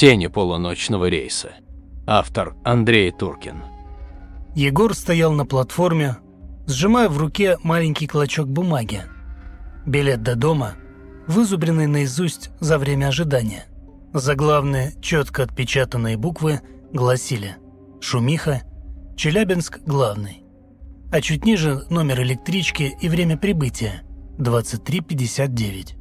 Тени полуночного рейса. Автор Андрей Туркин. Егор стоял на платформе, сжимая в руке маленький клочок бумаги. Билет до дома, вызубренный наизусть за время ожидания. Заглавные, четко отпечатанные буквы гласили «Шумиха», «Челябинск главный». А чуть ниже номер электрички и время прибытия – 23.59.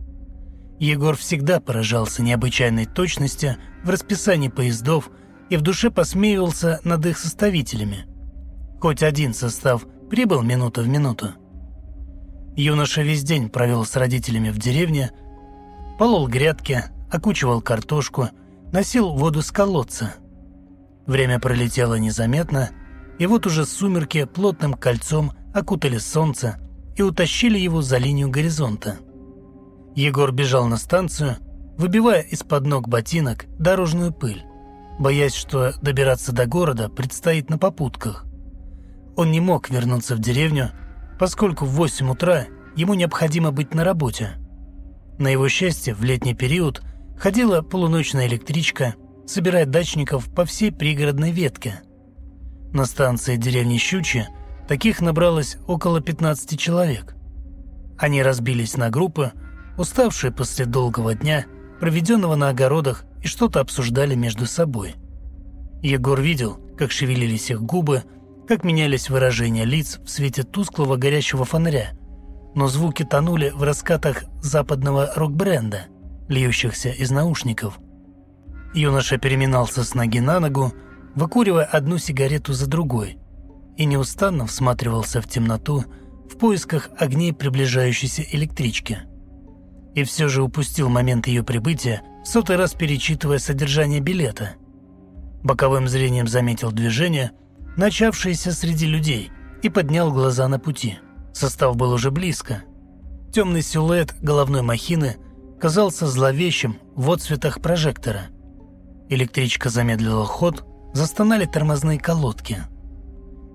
Егор всегда поражался необычайной точности в расписании поездов и в душе посмеивался над их составителями. Хоть один состав прибыл минута в минуту. Юноша весь день провел с родителями в деревне, полол грядки, окучивал картошку, носил воду с колодца. Время пролетело незаметно, и вот уже сумерки плотным кольцом окутали солнце и утащили его за линию горизонта. Егор бежал на станцию, выбивая из-под ног ботинок дорожную пыль, боясь, что добираться до города предстоит на попутках. Он не мог вернуться в деревню, поскольку в 8 утра ему необходимо быть на работе. На его счастье, в летний период ходила полуночная электричка, собирая дачников по всей пригородной ветке. На станции деревни Щучи таких набралось около 15 человек. Они разбились на группы, уставшие после долгого дня, проведенного на огородах, и что-то обсуждали между собой. Егор видел, как шевелились их губы, как менялись выражения лиц в свете тусклого горящего фонаря, но звуки тонули в раскатах западного рок-бренда, льющихся из наушников. Юноша переминался с ноги на ногу, выкуривая одну сигарету за другой, и неустанно всматривался в темноту в поисках огней приближающейся электрички. И все же упустил момент ее прибытия, сотый раз перечитывая содержание билета. Боковым зрением заметил движение, начавшееся среди людей, и поднял глаза на пути. Состав был уже близко. Темный силуэт головной махины казался зловещим в отцветах прожектора. Электричка замедлила ход, застонали тормозные колодки.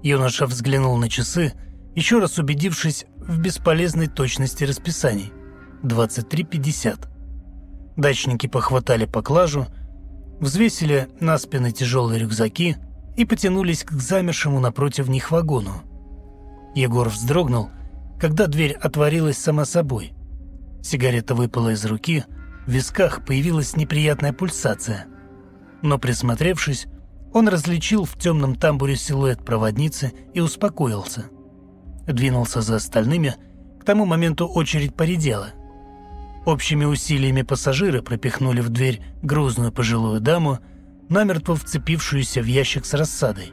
Юноша взглянул на часы, еще раз убедившись в бесполезной точности расписаний. 23.50. Дачники похватали поклажу, взвесили на спины тяжелые рюкзаки и потянулись к замершему напротив них вагону. Егор вздрогнул, когда дверь отворилась сама собой. Сигарета выпала из руки, в висках появилась неприятная пульсация. Но присмотревшись, он различил в темном тамбуре силуэт проводницы и успокоился. Двинулся за остальными, к тому моменту очередь поредела. Общими усилиями пассажиры пропихнули в дверь грузную пожилую даму, намертво вцепившуюся в ящик с рассадой.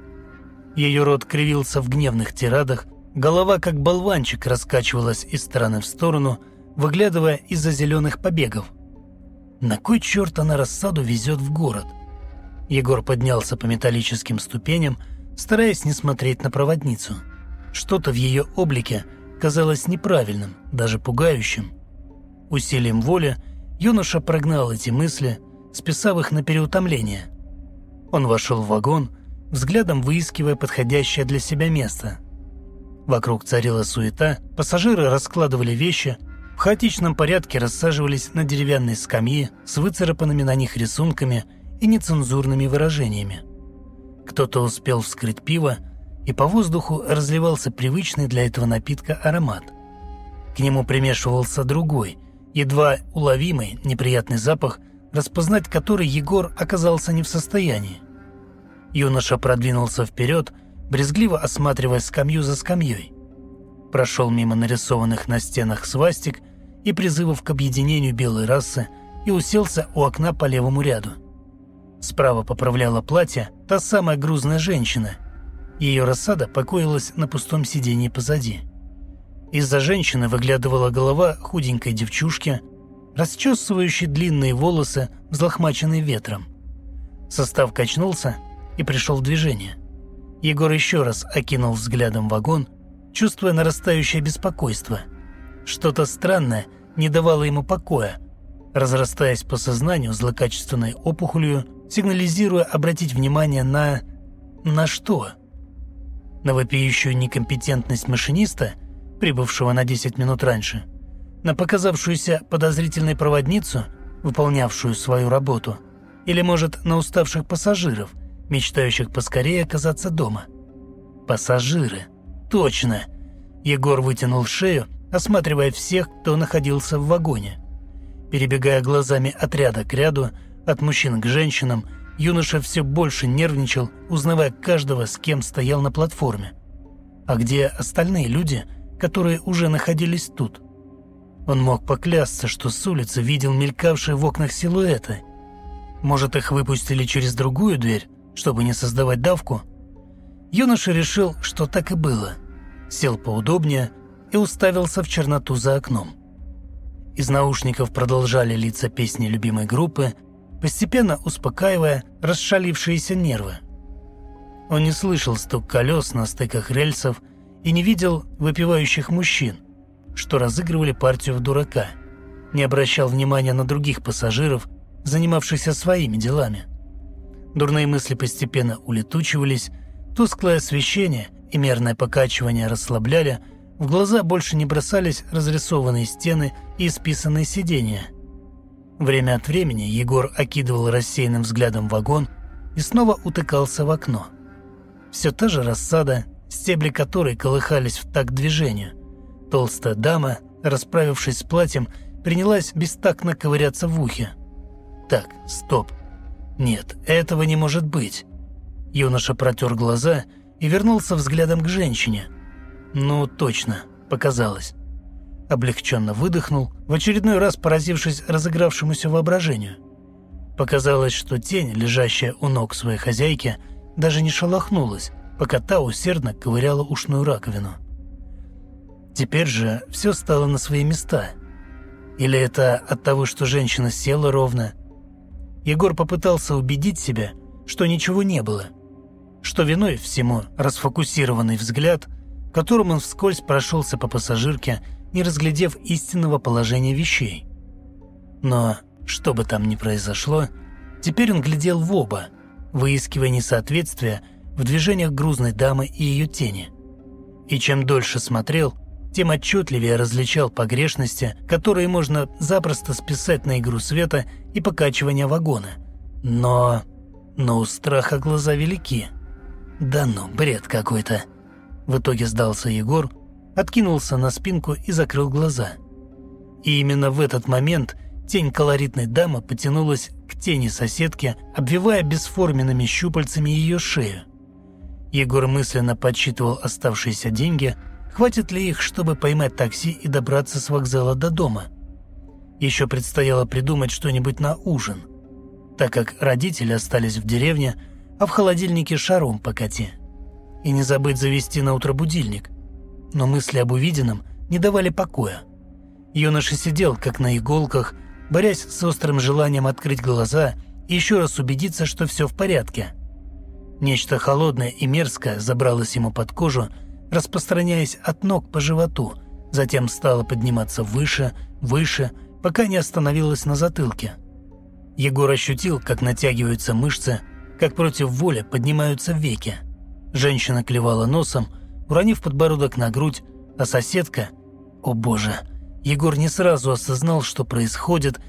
Ее рот кривился в гневных тирадах, голова как болванчик раскачивалась из стороны в сторону, выглядывая из-за зеленых побегов. На кой черт она рассаду везет в город? Егор поднялся по металлическим ступеням, стараясь не смотреть на проводницу. Что-то в ее облике казалось неправильным, даже пугающим. Усилием воли юноша прогнал эти мысли, списав их на переутомление. Он вошел в вагон, взглядом выискивая подходящее для себя место. Вокруг царила суета, пассажиры раскладывали вещи, в хаотичном порядке рассаживались на деревянные скамьи с выцарапанными на них рисунками и нецензурными выражениями. Кто-то успел вскрыть пиво, и по воздуху разливался привычный для этого напитка аромат. К нему примешивался другой, едва уловимый неприятный запах – распознать который Егор оказался не в состоянии. Юноша продвинулся вперед, брезгливо осматривая скамью за скамьей. Прошел мимо нарисованных на стенах свастик и призывов к объединению белой расы и уселся у окна по левому ряду. Справа поправляла платье та самая грузная женщина. Ее рассада покоилась на пустом сиденье позади. Из-за женщины выглядывала голова худенькой девчушки расчесывающий длинные волосы, взлохмаченные ветром. Состав качнулся и пришел в движение. Егор еще раз окинул взглядом вагон, чувствуя нарастающее беспокойство. Что-то странное не давало ему покоя, разрастаясь по сознанию злокачественной опухолью, сигнализируя обратить внимание на... на что? На вопиющую некомпетентность машиниста, прибывшего на 10 минут раньше – на показавшуюся подозрительной проводницу, выполнявшую свою работу, Или, может, на уставших пассажиров, мечтающих поскорее оказаться дома? Пассажиры. Точно. Егор вытянул шею, осматривая всех, кто находился в вагоне. Перебегая глазами от ряда к ряду, от мужчин к женщинам, юноша все больше нервничал, узнавая каждого, с кем стоял на платформе. А где остальные люди, которые уже находились тут? Он мог поклясться, что с улицы видел мелькавшие в окнах силуэты. Может, их выпустили через другую дверь, чтобы не создавать давку? Юноша решил, что так и было. Сел поудобнее и уставился в черноту за окном. Из наушников продолжали литься песни любимой группы, постепенно успокаивая расшалившиеся нервы. Он не слышал стук колес на стыках рельсов и не видел выпивающих мужчин, что разыгрывали партию в дурака, не обращал внимания на других пассажиров, занимавшихся своими делами. Дурные мысли постепенно улетучивались, тусклое освещение и мерное покачивание расслабляли, в глаза больше не бросались разрисованные стены и исписанные сиденья. Время от времени Егор окидывал рассеянным взглядом вагон и снова утыкался в окно. Все та же рассада, стебли которой колыхались в такт движению. Толстая дама, расправившись с платьем, принялась бестактно ковыряться в ухе. Так, стоп. Нет, этого не может быть. Юноша протер глаза и вернулся взглядом к женщине. Ну, точно, показалось. Облегченно выдохнул, в очередной раз поразившись разыгравшемуся воображению. Показалось, что тень, лежащая у ног своей хозяйки, даже не шелохнулась, пока та усердно ковыряла ушную раковину. Теперь же все стало на свои места. Или это от того, что женщина села ровно, Егор попытался убедить себя, что ничего не было, что виной всему расфокусированный взгляд, которым он вскользь прошелся по пассажирке, не разглядев истинного положения вещей. Но, что бы там ни произошло, теперь он глядел в оба, выискивая несоответствия в движениях грузной дамы и ее тени. И чем дольше смотрел, тем отчетливее различал погрешности, которые можно запросто списать на игру света и покачивание вагона. Но... но у страха глаза велики. Да ну, бред какой-то. В итоге сдался Егор, откинулся на спинку и закрыл глаза. И именно в этот момент тень колоритной дамы потянулась к тени соседки, обвивая бесформенными щупальцами ее шею. Егор мысленно подсчитывал оставшиеся деньги – Хватит ли их, чтобы поймать такси и добраться с вокзала до дома? Еще предстояло придумать что-нибудь на ужин, так как родители остались в деревне, а в холодильнике шаром покати. И не забыть завести на утро будильник. Но мысли об увиденном не давали покоя. Юноша сидел, как на иголках, борясь с острым желанием открыть глаза и еще раз убедиться, что все в порядке. Нечто холодное и мерзкое забралось ему под кожу, распространяясь от ног по животу, затем стала подниматься выше, выше, пока не остановилась на затылке. Егор ощутил, как натягиваются мышцы, как против воли поднимаются веки. Женщина клевала носом, уронив подбородок на грудь, а соседка... О боже! Егор не сразу осознал, что происходит,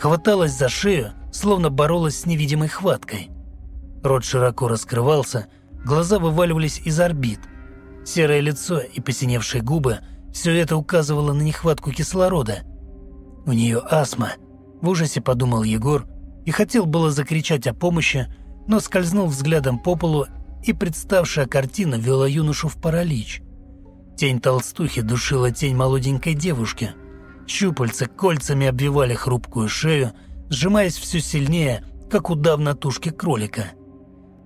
хваталась за шею, словно боролась с невидимой хваткой. Рот широко раскрывался, глаза вываливались из орбит – Серое лицо и посиневшие губы – все это указывало на нехватку кислорода. У нее астма, в ужасе подумал Егор и хотел было закричать о помощи, но скользнул взглядом по полу, и представшая картина вела юношу в паралич. Тень толстухи душила тень молоденькой девушки. Щупальца кольцами обвивали хрупкую шею, сжимаясь все сильнее, как удав на тушке кролика.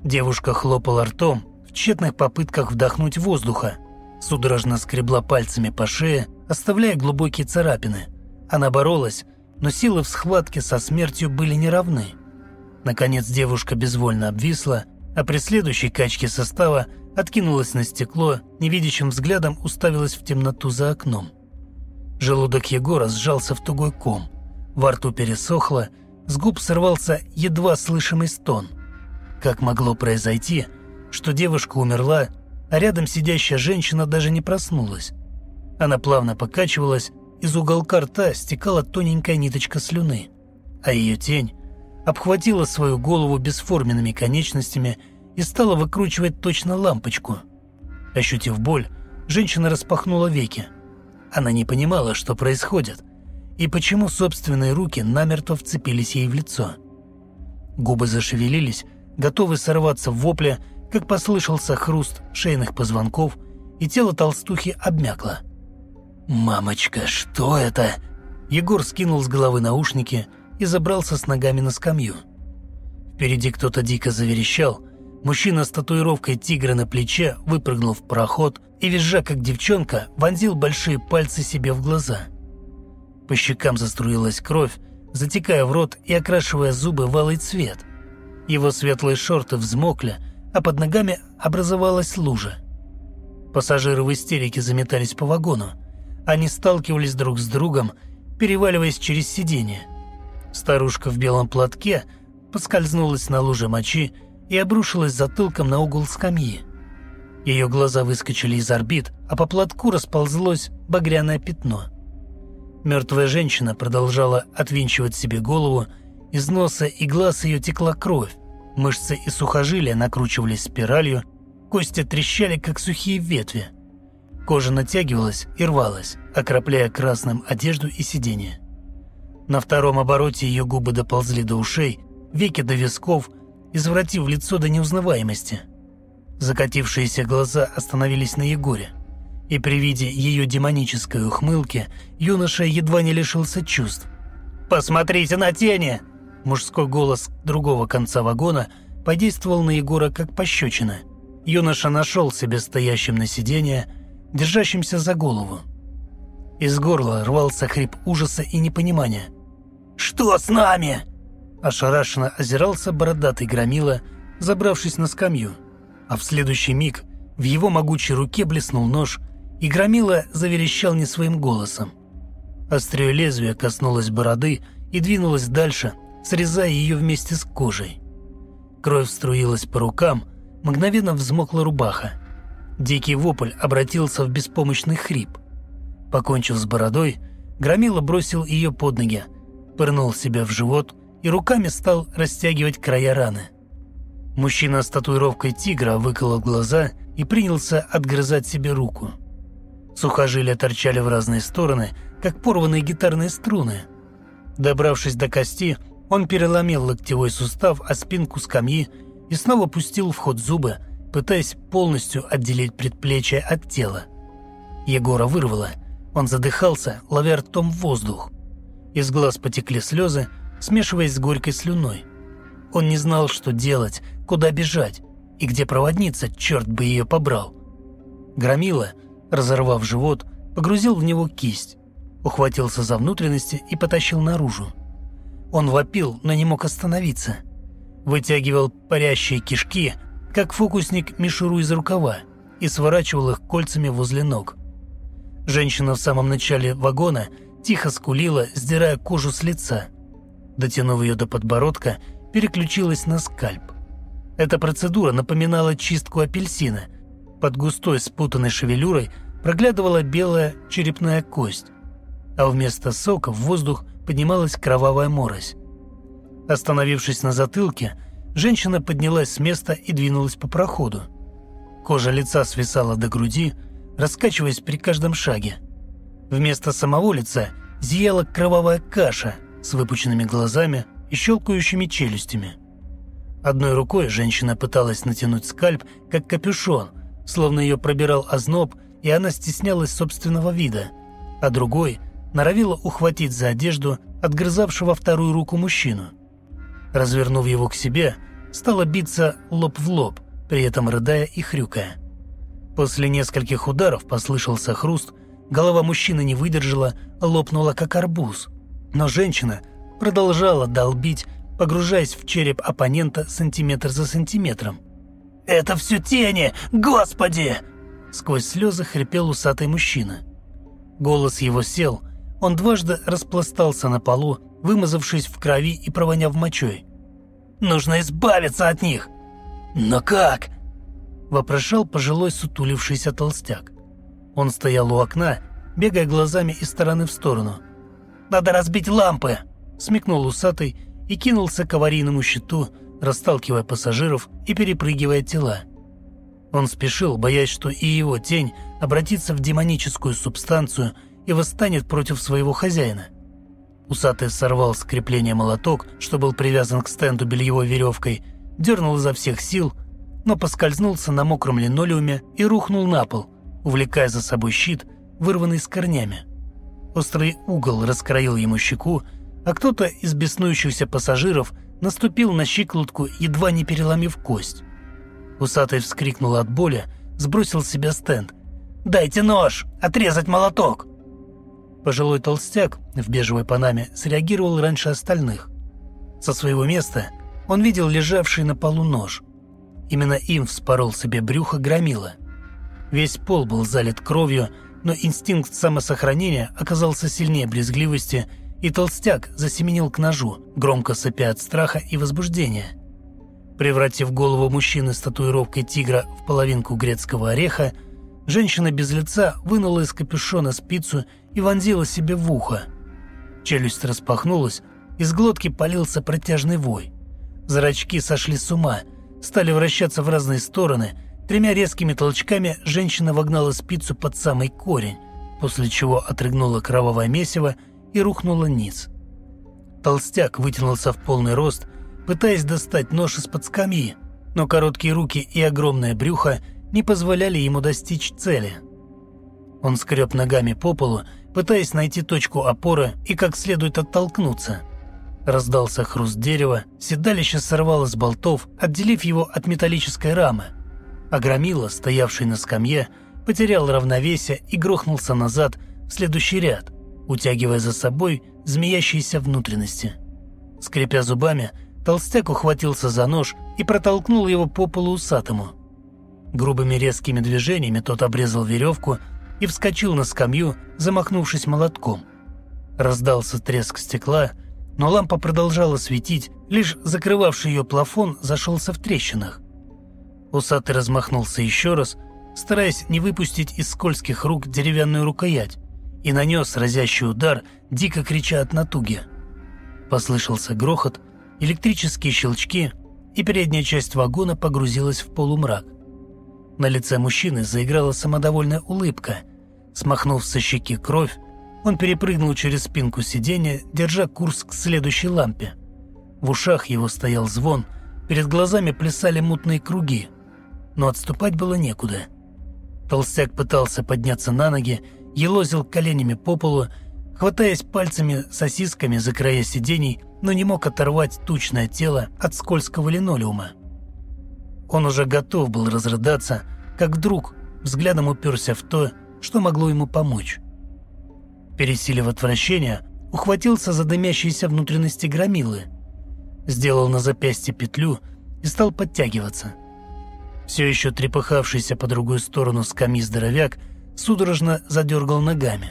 Девушка хлопала ртом, тщетных попытках вдохнуть воздуха. Судорожно скребла пальцами по шее, оставляя глубокие царапины. Она боролась, но силы в схватке со смертью были неравны. Наконец девушка безвольно обвисла, а при следующей качке состава откинулась на стекло, невидящим взглядом уставилась в темноту за окном. Желудок Егора сжался в тугой ком. Во рту пересохло, с губ сорвался едва слышимый стон. Как могло произойти, что девушка умерла, а рядом сидящая женщина даже не проснулась. Она плавно покачивалась, из уголка рта стекала тоненькая ниточка слюны, а ее тень обхватила свою голову бесформенными конечностями и стала выкручивать точно лампочку. Ощутив боль, женщина распахнула веки. Она не понимала, что происходит, и почему собственные руки намертво вцепились ей в лицо. Губы зашевелились, готовы сорваться в вопле, как послышался хруст шейных позвонков, и тело толстухи обмякло. «Мамочка, что это?» Егор скинул с головы наушники и забрался с ногами на скамью. Впереди кто-то дико заверещал. Мужчина с татуировкой тигра на плече выпрыгнул в проход и, визжа как девчонка, вонзил большие пальцы себе в глаза. По щекам заструилась кровь, затекая в рот и окрашивая зубы в алый цвет. Его светлые шорты взмокли, а под ногами образовалась лужа. Пассажиры в истерике заметались по вагону. Они сталкивались друг с другом, переваливаясь через сиденье. Старушка в белом платке поскользнулась на луже мочи и обрушилась затылком на угол скамьи. Ее глаза выскочили из орбит, а по платку расползлось багряное пятно. Мертвая женщина продолжала отвинчивать себе голову, из носа и глаз ее текла кровь, мышцы и сухожилия накручивались спиралью, кости трещали, как сухие ветви. Кожа натягивалась и рвалась, окропляя красным одежду и сиденье. На втором обороте ее губы доползли до ушей, веки до висков, извратив лицо до неузнаваемости. Закатившиеся глаза остановились на Егоре, и при виде ее демонической ухмылки юноша едва не лишился чувств. «Посмотрите на тени!» Мужской голос другого конца вагона подействовал на Егора как пощечина. Юноша нашел себе стоящим на сиденье, держащимся за голову. Из горла рвался хрип ужаса и непонимания. «Что с нами?» Ошарашенно озирался бородатый громила, забравшись на скамью. А в следующий миг в его могучей руке блеснул нож, и громила заверещал не своим голосом. Острее лезвия коснулось бороды и двинулось дальше, срезая ее вместе с кожей. Кровь струилась по рукам, мгновенно взмокла рубаха. Дикий вопль обратился в беспомощный хрип. Покончив с бородой, Громила бросил ее под ноги, пырнул себя в живот и руками стал растягивать края раны. Мужчина с татуировкой тигра выколол глаза и принялся отгрызать себе руку. Сухожилия торчали в разные стороны, как порванные гитарные струны. Добравшись до кости, он переломил локтевой сустав о спинку скамьи и снова пустил в ход зубы, пытаясь полностью отделить предплечье от тела. Егора вырвало. Он задыхался, ловя ртом воздух. Из глаз потекли слезы, смешиваясь с горькой слюной. Он не знал, что делать, куда бежать и где проводница, черт бы ее побрал. Громила, разорвав живот, погрузил в него кисть, ухватился за внутренности и потащил наружу. Он вопил, но не мог остановиться. Вытягивал парящие кишки, как фокусник мишуру из рукава, и сворачивал их кольцами возле ног. Женщина в самом начале вагона – тихо скулила, сдирая кожу с лица. Дотянув ее до подбородка, переключилась на скальп. Эта процедура напоминала чистку апельсина. Под густой спутанной шевелюрой проглядывала белая черепная кость, а вместо сока в воздух поднималась кровавая морось. Остановившись на затылке, женщина поднялась с места и двинулась по проходу. Кожа лица свисала до груди, раскачиваясь при каждом шаге. Вместо самого лица зияла кровавая каша с выпученными глазами и щелкающими челюстями. Одной рукой женщина пыталась натянуть скальп, как капюшон, словно ее пробирал озноб, и она стеснялась собственного вида, а другой норовила ухватить за одежду отгрызавшего вторую руку мужчину. Развернув его к себе, стала биться лоб в лоб, при этом рыдая и хрюкая. После нескольких ударов послышался хруст – Голова мужчины не выдержала, лопнула как арбуз. Но женщина продолжала долбить, погружаясь в череп оппонента сантиметр за сантиметром. «Это все тени! Господи!» Сквозь слезы хрипел усатый мужчина. Голос его сел, он дважды распластался на полу, вымазавшись в крови и провоняв мочой. «Нужно избавиться от них!» «Но как?» – вопрошал пожилой сутулившийся толстяк. Он стоял у окна, бегая глазами из стороны в сторону. «Надо разбить лампы!» – смекнул усатый и кинулся к аварийному щиту, расталкивая пассажиров и перепрыгивая тела. Он спешил, боясь, что и его тень обратится в демоническую субстанцию и восстанет против своего хозяина. Усатый сорвал с крепления молоток, что был привязан к стенду бельевой веревкой, дернул изо всех сил, но поскользнулся на мокром линолеуме и рухнул на пол, увлекая за собой щит, вырванный с корнями. Острый угол раскроил ему щеку, а кто-то из беснующихся пассажиров наступил на щиколотку, едва не переломив кость. Усатый вскрикнул от боли, сбросил с себя стенд. «Дайте нож! Отрезать молоток!» Пожилой толстяк в бежевой панаме среагировал раньше остальных. Со своего места он видел лежавший на полу нож. Именно им вспорол себе брюхо громила. Весь пол был залит кровью, но инстинкт самосохранения оказался сильнее брезгливости, и толстяк засеменил к ножу, громко сопя от страха и возбуждения. Превратив голову мужчины с татуировкой тигра в половинку грецкого ореха, женщина без лица вынула из капюшона спицу и вонзила себе в ухо. Челюсть распахнулась, из глотки полился протяжный вой. Зрачки сошли с ума, стали вращаться в разные стороны. Тремя резкими толчками женщина вогнала спицу под самый корень, после чего отрыгнула кровавое месиво и рухнула низ. Толстяк вытянулся в полный рост, пытаясь достать нож из-под скамьи, но короткие руки и огромное брюхо не позволяли ему достичь цели. Он скреб ногами по полу пытаясь найти точку опоры и как следует оттолкнуться. Раздался хруст дерева, седалище сорвало с болтов, отделив его от металлической рамы. А стоявший на скамье, потерял равновесие и грохнулся назад в следующий ряд, утягивая за собой змеящиеся внутренности. Скрипя зубами, толстяк ухватился за нож и протолкнул его по полу усатому. Грубыми резкими движениями тот обрезал веревку, и вскочил на скамью, замахнувшись молотком. Раздался треск стекла, но лампа продолжала светить, лишь закрывавший ее плафон зашелся в трещинах. Усатый размахнулся еще раз, стараясь не выпустить из скользких рук деревянную рукоять, и нанес разящий удар, дико крича от натуги. Послышался грохот, электрические щелчки, и передняя часть вагона погрузилась в полумрак. На лице мужчины заиграла самодовольная улыбка. Смахнув со щеки кровь, он перепрыгнул через спинку сиденья, держа курс к следующей лампе. В ушах его стоял звон, перед глазами плясали мутные круги. Но отступать было некуда. Толстяк пытался подняться на ноги, елозил коленями по полу, хватаясь пальцами сосисками за края сидений, но не мог оторвать тучное тело от скользкого линолеума. Он уже готов был разрыдаться, как вдруг взглядом уперся в то, что могло ему помочь. Пересилив отвращение, ухватился за дымящиеся внутренности громилы, сделал на запястье петлю и стал подтягиваться. Все еще трепыхавшийся по другую сторону скамьи здоровяк судорожно задергал ногами.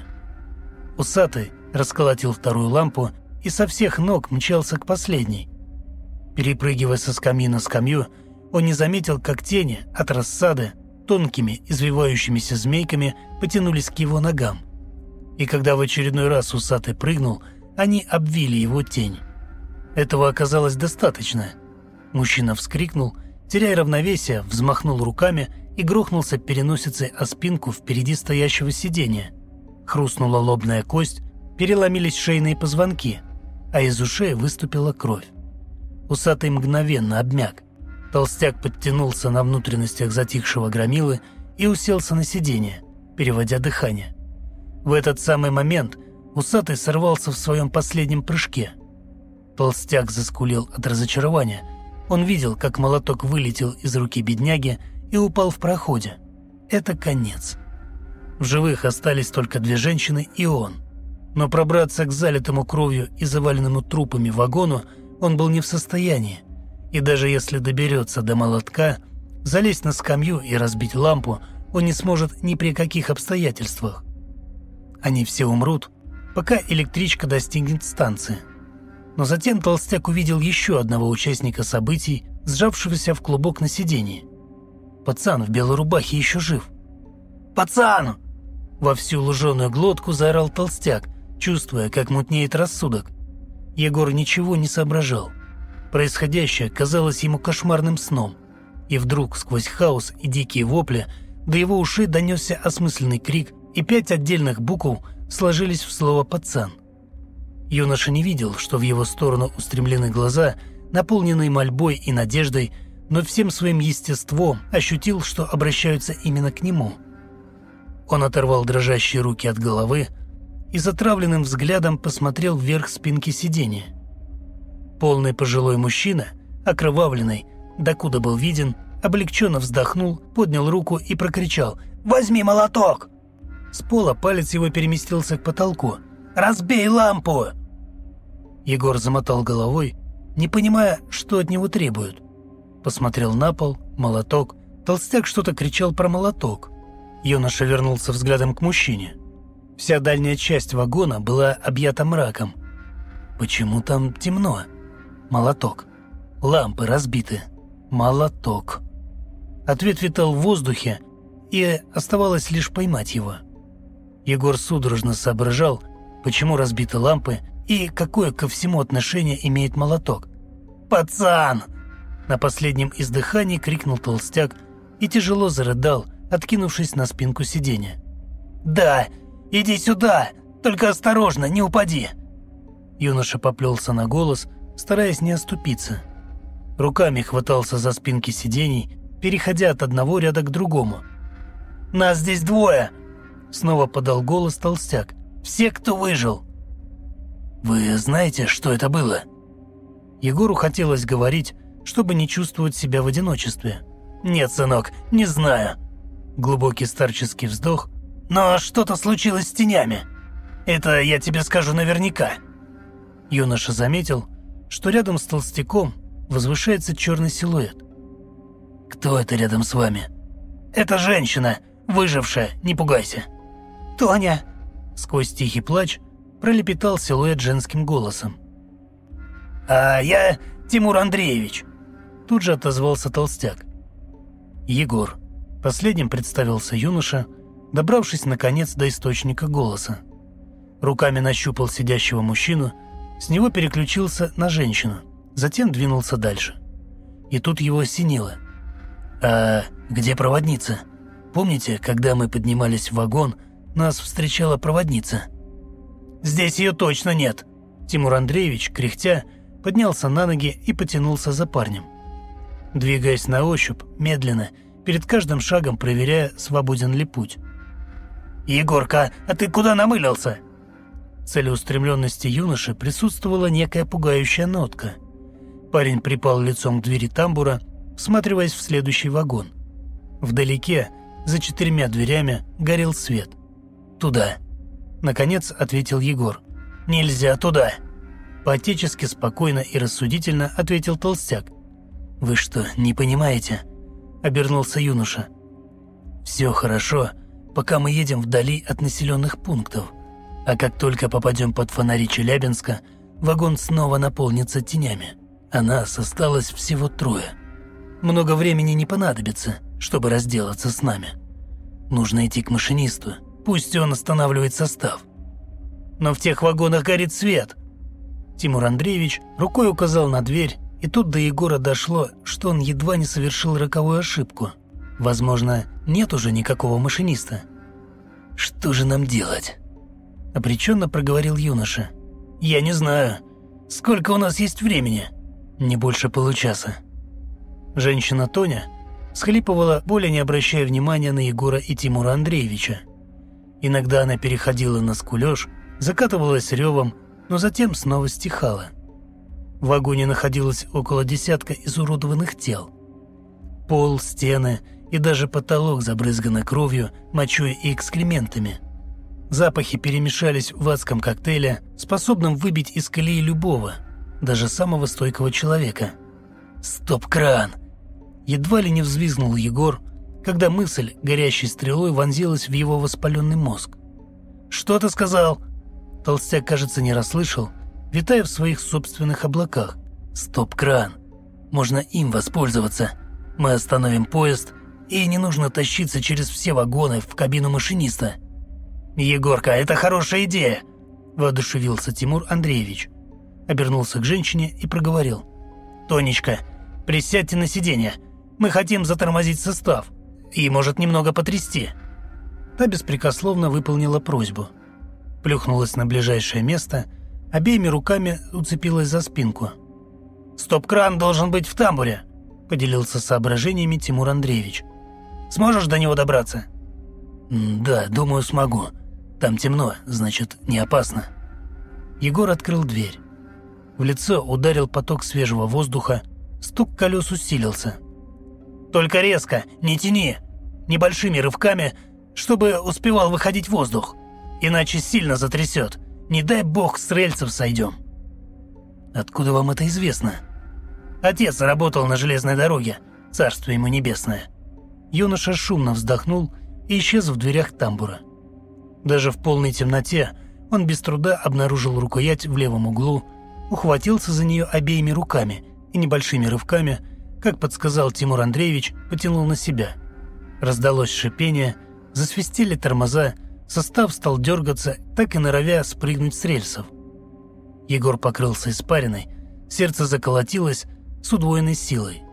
Усатый расколотил вторую лампу и со всех ног мчался к последней. Перепрыгивая со скамьи на скамью, он не заметил, как тени от рассады тонкими извивающимися змейками потянулись к его ногам. И когда в очередной раз усатый прыгнул, они обвили его тень. Этого оказалось достаточно. Мужчина вскрикнул, теряя равновесие, взмахнул руками и грохнулся переносицей о спинку впереди стоящего сиденья. Хрустнула лобная кость, переломились шейные позвонки, а из ушей выступила кровь. Усатый мгновенно обмяк. Толстяк подтянулся на внутренностях затихшего громилы и уселся на сиденье, переводя дыхание. В этот самый момент усатый сорвался в своем последнем прыжке. Толстяк заскулил от разочарования. Он видел, как молоток вылетел из руки бедняги и упал в проходе. Это конец. В живых остались только две женщины и он. Но пробраться к залитому кровью и заваленному трупами вагону он был не в состоянии – и даже если доберется до молотка, залезть на скамью и разбить лампу он не сможет ни при каких обстоятельствах. Они все умрут, пока электричка достигнет станции. Но затем толстяк увидел еще одного участника событий, сжавшегося в клубок на сиденье. Пацан в белой рубахе еще жив. «Пацан!» Во всю луженую глотку заорал толстяк, чувствуя, как мутнеет рассудок. Егор ничего не соображал. Происходящее казалось ему кошмарным сном. И вдруг, сквозь хаос и дикие вопли, до его ушей донесся осмысленный крик, и пять отдельных букв сложились в слово «пацан». Юноша не видел, что в его сторону устремлены глаза, наполненные мольбой и надеждой, но всем своим естеством ощутил, что обращаются именно к нему. Он оторвал дрожащие руки от головы и затравленным взглядом посмотрел вверх спинки сиденья. Полный пожилой мужчина, окровавленный, докуда был виден, облегченно вздохнул, поднял руку и прокричал «Возьми молоток!». С пола палец его переместился к потолку. «Разбей лампу!» Егор замотал головой, не понимая, что от него требуют. Посмотрел на пол, молоток. Толстяк что-то кричал про молоток. Юноша вернулся взглядом к мужчине. Вся дальняя часть вагона была объята мраком. Почему там темно? Молоток. Лампы разбиты. Молоток. Ответ витал в воздухе, и оставалось лишь поймать его. Егор судорожно соображал, почему разбиты лампы и какое ко всему отношение имеет молоток. «Пацан!» На последнем издыхании крикнул толстяк и тяжело зарыдал, откинувшись на спинку сиденья. «Да, иди сюда! Только осторожно, не упади!» Юноша поплелся на голос, стараясь не оступиться. Руками хватался за спинки сидений, переходя от одного ряда к другому. «Нас здесь двое!» Снова подал голос толстяк. «Все, кто выжил!» «Вы знаете, что это было?» Егору хотелось говорить, чтобы не чувствовать себя в одиночестве. «Нет, сынок, не знаю». Глубокий старческий вздох. «Но что-то случилось с тенями. Это я тебе скажу наверняка». Юноша заметил, что рядом с толстяком возвышается черный силуэт. «Кто это рядом с вами?» «Это женщина, выжившая, не пугайся». «Тоня!» Сквозь тихий плач пролепетал силуэт женским голосом. «А я Тимур Андреевич», – тут же отозвался толстяк. «Егор», – последним представился юноша, добравшись наконец до источника голоса. Руками нащупал сидящего мужчину, с него переключился на женщину, затем двинулся дальше. И тут его осенило. «А где проводница? Помните, когда мы поднимались в вагон, нас встречала проводница?» Здесь ее точно нет!» Тимур Андреевич, кряхтя, поднялся на ноги и потянулся за парнем. Двигаясь на ощупь, медленно, перед каждым шагом проверяя, свободен ли путь. «Егорка, а ты куда намылился?» Целеустремленности юноши присутствовала некая пугающая нотка. Парень припал лицом к двери тамбура, всматриваясь в следующий вагон. Вдалеке, за четырьмя дверями, горел свет. «Туда!» Наконец ответил Егор. «Нельзя туда!» По-отечески спокойно и рассудительно ответил толстяк. «Вы что, не понимаете?» Обернулся юноша. «Все хорошо, пока мы едем вдали от населенных пунктов. А как только попадем под фонари Челябинска, вагон снова наполнится тенями. А нас осталось всего трое. Много времени не понадобится, чтобы разделаться с нами. Нужно идти к машинисту, Пусть он останавливает состав. Но в тех вагонах горит свет. Тимур Андреевич рукой указал на дверь, и тут до Егора дошло, что он едва не совершил роковую ошибку. Возможно, нет уже никакого машиниста. «Что же нам делать?» – обреченно проговорил юноша. «Я не знаю. Сколько у нас есть времени?» «Не больше получаса». Женщина Тоня схлипывала, более не обращая внимания на Егора и Тимура Андреевича. Иногда она переходила на скулёж, закатывалась ревом, но затем снова стихала. В вагоне находилось около десятка изуродованных тел. Пол, стены и даже потолок забрызганы кровью, мочой и экскрементами. Запахи перемешались в адском коктейле, способном выбить из колеи любого, даже самого стойкого человека. «Стоп-кран!» Едва ли не взвизгнул Егор, когда мысль, горящей стрелой, вонзилась в его воспаленный мозг. «Что ты сказал?» Толстяк, кажется, не расслышал, витая в своих собственных облаках. «Стоп-кран. Можно им воспользоваться. Мы остановим поезд, и не нужно тащиться через все вагоны в кабину машиниста». «Егорка, это хорошая идея!» – воодушевился Тимур Андреевич. обернулся к женщине и проговорил. «Тонечка, присядьте на сиденье. Мы хотим затормозить состав и, может, немного потрясти». Та беспрекословно выполнила просьбу. Плюхнулась на ближайшее место, обеими руками уцепилась за спинку. «Стоп-кран должен быть в тамбуре», – поделился соображениями Тимур Андреевич. «Сможешь до него добраться?» «Да, думаю, смогу. Там темно, значит, не опасно». Егор открыл дверь. В лицо ударил поток свежего воздуха, стук колес усилился. «Только резко, не тяни! Небольшими рывками, чтобы успевал выходить воздух, иначе сильно затрясет. Не дай бог с рельсов сойдем». «Откуда вам это известно?» «Отец работал на железной дороге, царство ему небесное». Юноша шумно вздохнул и исчез в дверях тамбура. Даже в полной темноте он без труда обнаружил рукоять в левом углу, ухватился за нее обеими руками и небольшими рывками, как подсказал Тимур Андреевич, потянул на себя. Раздалось шипение, засвистели тормоза, состав стал дергаться, так и норовя спрыгнуть с рельсов. Егор покрылся испариной, сердце заколотилось с удвоенной силой.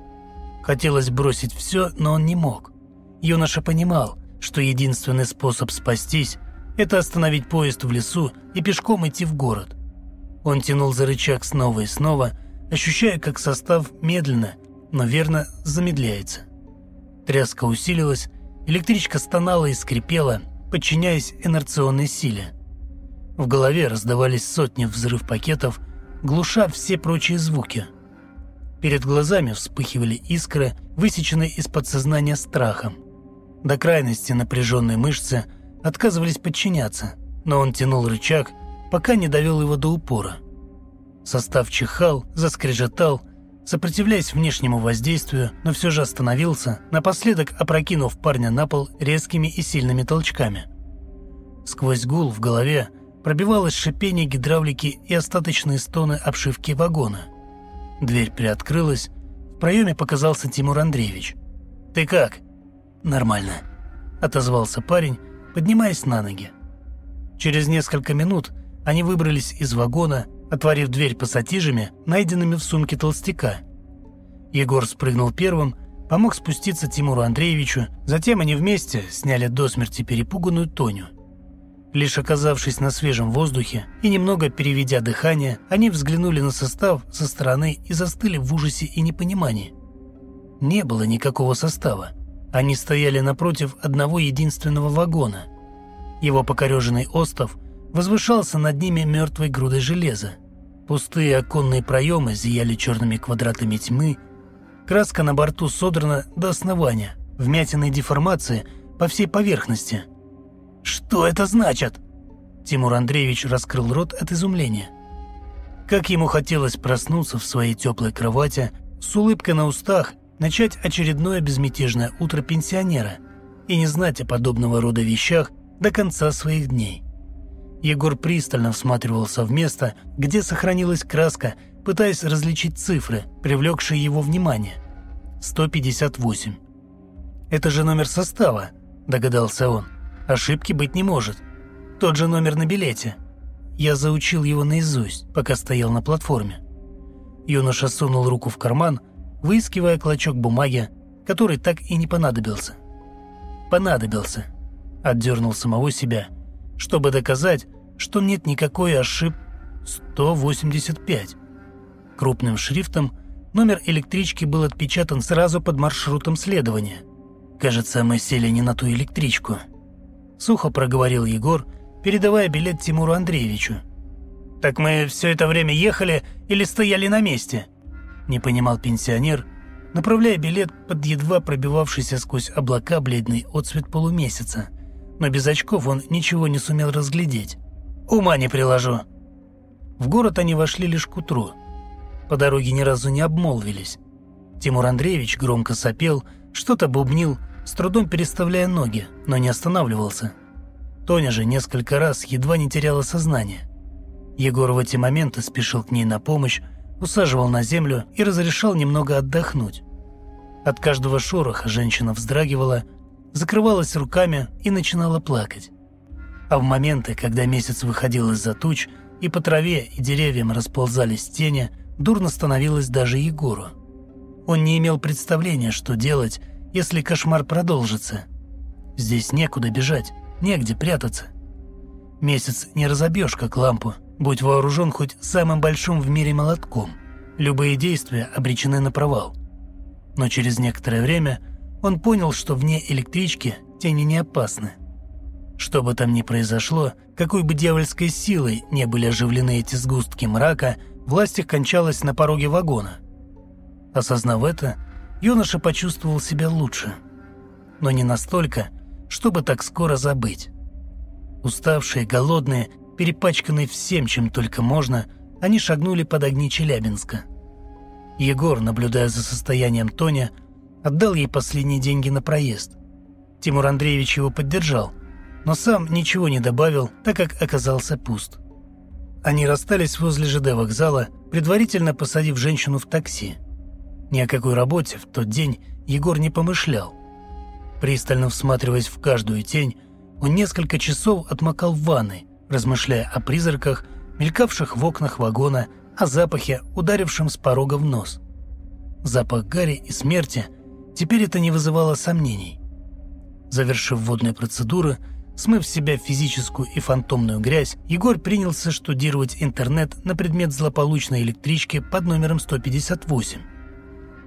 Хотелось бросить все, но он не мог. Юноша понимал, что единственный способ спастись – это остановить поезд в лесу и пешком идти в город. Он тянул за рычаг снова и снова, ощущая, как состав медленно, но верно замедляется. Тряска усилилась, электричка стонала и скрипела, подчиняясь инерционной силе. В голове раздавались сотни взрыв пакетов, глуша все прочие звуки. Перед глазами вспыхивали искры, высеченные из подсознания страхом. До крайности напряженные мышцы отказывались подчиняться, но он тянул рычаг, пока не довел его до упора. Состав чихал, заскрежетал, сопротивляясь внешнему воздействию, но все же остановился, напоследок опрокинув парня на пол резкими и сильными толчками. Сквозь гул в голове пробивалось шипение гидравлики и остаточные стоны обшивки вагона. Дверь приоткрылась, в проеме показался Тимур Андреевич. «Ты как?» «Нормально», – отозвался парень, поднимаясь на ноги. Через несколько минут они выбрались из вагона, отворив дверь пассатижами, найденными в сумке толстяка. Егор спрыгнул первым, помог спуститься Тимуру Андреевичу, затем они вместе сняли до смерти перепуганную Тоню. Лишь оказавшись на свежем воздухе и немного переведя дыхание, они взглянули на состав со стороны и застыли в ужасе и непонимании. Не было никакого состава. Они стояли напротив одного единственного вагона. Его покореженный остов – возвышался над ними мертвой грудой железа. Пустые оконные проемы зияли черными квадратами тьмы, краска на борту содрана до основания, вмятины деформации по всей поверхности. «Что это значит?» Тимур Андреевич раскрыл рот от изумления. Как ему хотелось проснуться в своей теплой кровати, с улыбкой на устах, начать очередное безмятежное утро пенсионера и не знать о подобного рода вещах до конца своих дней. Егор пристально всматривался в место, где сохранилась краска, пытаясь различить цифры, привлекшие его внимание. 158. «Это же номер состава», – догадался он. «Ошибки быть не может. Тот же номер на билете. Я заучил его наизусть, пока стоял на платформе». Юноша сунул руку в карман, выискивая клочок бумаги, который так и не понадобился. «Понадобился», – отдернул самого себя – чтобы доказать, что нет никакой ошибки 185. Крупным шрифтом номер электрички был отпечатан сразу под маршрутом следования. Кажется, мы сели не на ту электричку. Сухо проговорил Егор, передавая билет Тимуру Андреевичу. «Так мы все это время ехали или стояли на месте?» Не понимал пенсионер, направляя билет под едва пробивавшийся сквозь облака бледный отцвет полумесяца – но без очков он ничего не сумел разглядеть. Ума не приложу. В город они вошли лишь к утру. По дороге ни разу не обмолвились. Тимур Андреевич громко сопел, что-то бубнил, с трудом переставляя ноги, но не останавливался. Тоня же несколько раз едва не теряла сознание. Егор в эти моменты спешил к ней на помощь, усаживал на землю и разрешал немного отдохнуть. От каждого шороха женщина вздрагивала, закрывалась руками и начинала плакать. А в моменты, когда месяц выходил из-за туч, и по траве и деревьям расползались тени, дурно становилось даже Егору. Он не имел представления, что делать, если кошмар продолжится. Здесь некуда бежать, негде прятаться. Месяц не разобьешь, как лампу, будь вооружен хоть самым большим в мире молотком. Любые действия обречены на провал. Но через некоторое время он понял, что вне электрички тени не опасны. Что бы там ни произошло, какой бы дьявольской силой не были оживлены эти сгустки мрака, власть их кончалась на пороге вагона. Осознав это, юноша почувствовал себя лучше. Но не настолько, чтобы так скоро забыть. Уставшие, голодные, перепачканные всем, чем только можно, они шагнули под огни Челябинска. Егор, наблюдая за состоянием Тоня, отдал ей последние деньги на проезд. Тимур Андреевич его поддержал – но сам ничего не добавил, так как оказался пуст. Они расстались возле ЖД вокзала, предварительно посадив женщину в такси. Ни о какой работе в тот день Егор не помышлял. Пристально всматриваясь в каждую тень, он несколько часов отмокал в ванной, размышляя о призраках, мелькавших в окнах вагона, о запахе, ударившем с порога в нос. Запах гари и смерти теперь это не вызывало сомнений. Завершив водные процедуры, Смыв с себя физическую и фантомную грязь, Егор принялся штудировать интернет на предмет злополучной электрички под номером 158.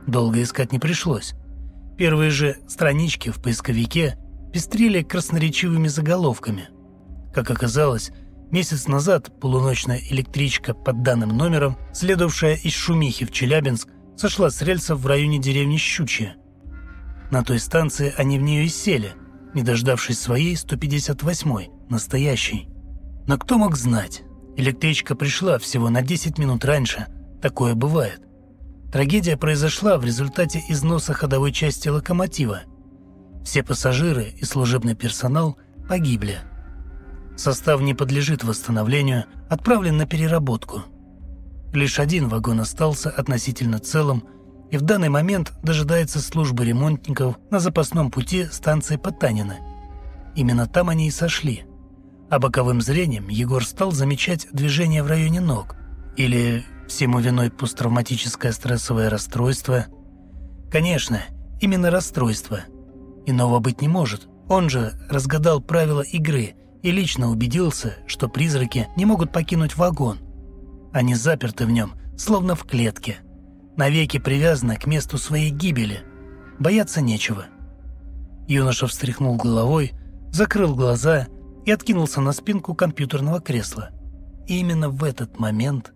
Долго искать не пришлось. Первые же странички в поисковике пестрили красноречивыми заголовками. Как оказалось, месяц назад полуночная электричка под данным номером, следовавшая из Шумихи в Челябинск, сошла с рельсов в районе деревни Щучья. На той станции они в нее и сели – не дождавшись своей 158-й, настоящей. Но кто мог знать? Электричка пришла всего на 10 минут раньше. Такое бывает. Трагедия произошла в результате износа ходовой части локомотива. Все пассажиры и служебный персонал погибли. Состав не подлежит восстановлению, отправлен на переработку. Лишь один вагон остался относительно целым и в данный момент дожидается службы ремонтников на запасном пути станции Потанина. Именно там они и сошли. А боковым зрением Егор стал замечать движение в районе ног. Или всему виной посттравматическое стрессовое расстройство. Конечно, именно расстройство. Иного быть не может. Он же разгадал правила игры и лично убедился, что призраки не могут покинуть вагон. Они заперты в нем, словно в клетке – навеки привязана к месту своей гибели. Бояться нечего. Юноша встряхнул головой, закрыл глаза и откинулся на спинку компьютерного кресла. И именно в этот момент